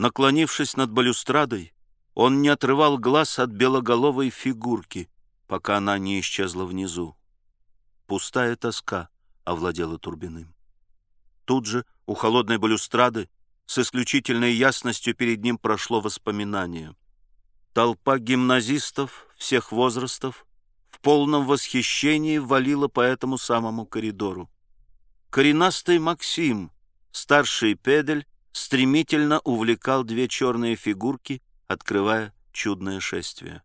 Наклонившись над балюстрадой, он не отрывал глаз от белоголовой фигурки, пока она не исчезла внизу. Пустая тоска овладела Турбиным. Тут же, у холодной балюстрады, с исключительной ясностью перед ним прошло воспоминание. Толпа гимназистов всех возрастов в полном восхищении валила по этому самому коридору. Коренастый Максим, старший педель, стремительно увлекал две черные фигурки, открывая чудное шествие.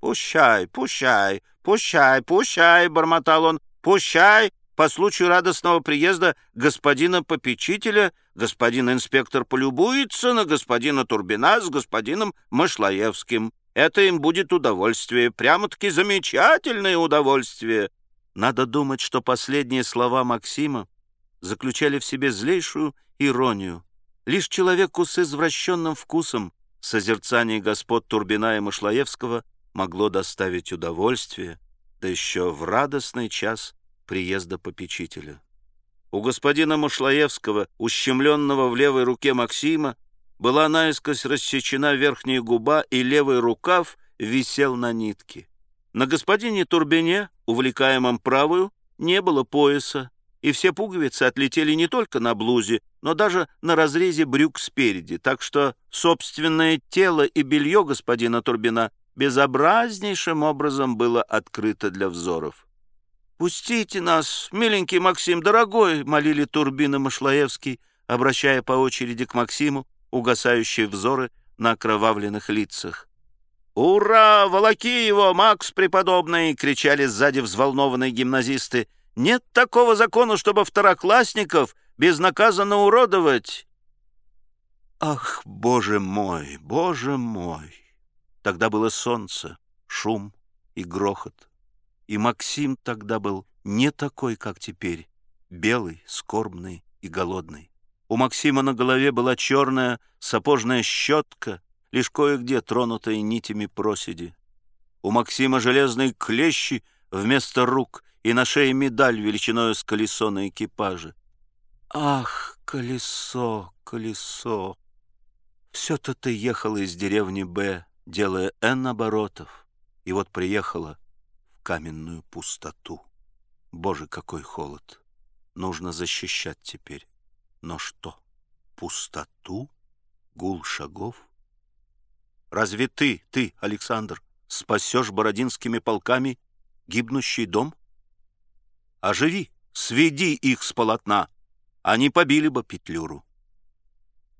«Пущай, пущай, пущай, пущай!» — бормотал он. «Пущай! По случаю радостного приезда господина попечителя господин инспектор полюбуется на господина Турбина с господином Машлаевским. Это им будет удовольствие, прямо-таки замечательное удовольствие». Надо думать, что последние слова Максима заключали в себе злейшую иронию. Лишь человеку с извращенным вкусом созерцание господ Турбина и Машлаевского могло доставить удовольствие, да еще в радостный час приезда попечителя. У господина Машлаевского, ущемленного в левой руке Максима, была наискось рассечена верхняя губа, и левый рукав висел на нитке. На господине Турбине, увлекаемом правую, не было пояса, и все пуговицы отлетели не только на блузе, но даже на разрезе брюк спереди, так что собственное тело и белье господина Турбина безобразнейшим образом было открыто для взоров. «Пустите нас, миленький Максим, дорогой!» — молили Турбин и Машлаевский, обращая по очереди к Максиму угасающие взоры на окровавленных лицах. «Ура! Волоки его, Макс преподобный!» — кричали сзади взволнованные гимназисты. Нет такого закона, чтобы второклассников безнаказанно уродовать. Ах, боже мой, боже мой! Тогда было солнце, шум и грохот. И Максим тогда был не такой, как теперь, белый, скорбный и голодный. У Максима на голове была черная сапожная щетка, лишь кое-где тронутая нитями проседи. У Максима железные клещи вместо рук и на шее медаль величиною с колесо на экипаже. Ах, колесо, колесо! Все-то ты ехала из деревни Б, делая Н оборотов, и вот приехала в каменную пустоту. Боже, какой холод! Нужно защищать теперь. Но что? Пустоту? Гул шагов? Разве ты, ты, Александр, спасешь бородинскими полками гибнущий дом? Оживи, сведи их с полотна. Они побили бы Петлюру.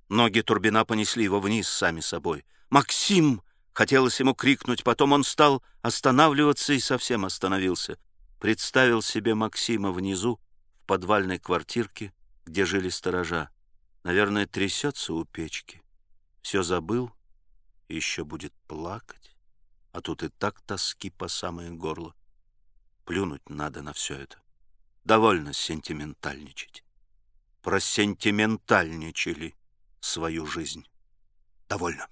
Ноги Турбина понесли его вниз сами собой. «Максим!» — хотелось ему крикнуть. Потом он стал останавливаться и совсем остановился. Представил себе Максима внизу, в подвальной квартирке, где жили сторожа. Наверное, трясется у печки. Все забыл еще будет плакать. А тут и так тоски по самое горло. Плюнуть надо на все это. Довольно сентиментальничать. Просентиментальничали свою жизнь. Довольно.